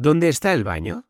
¿Dónde está el baño?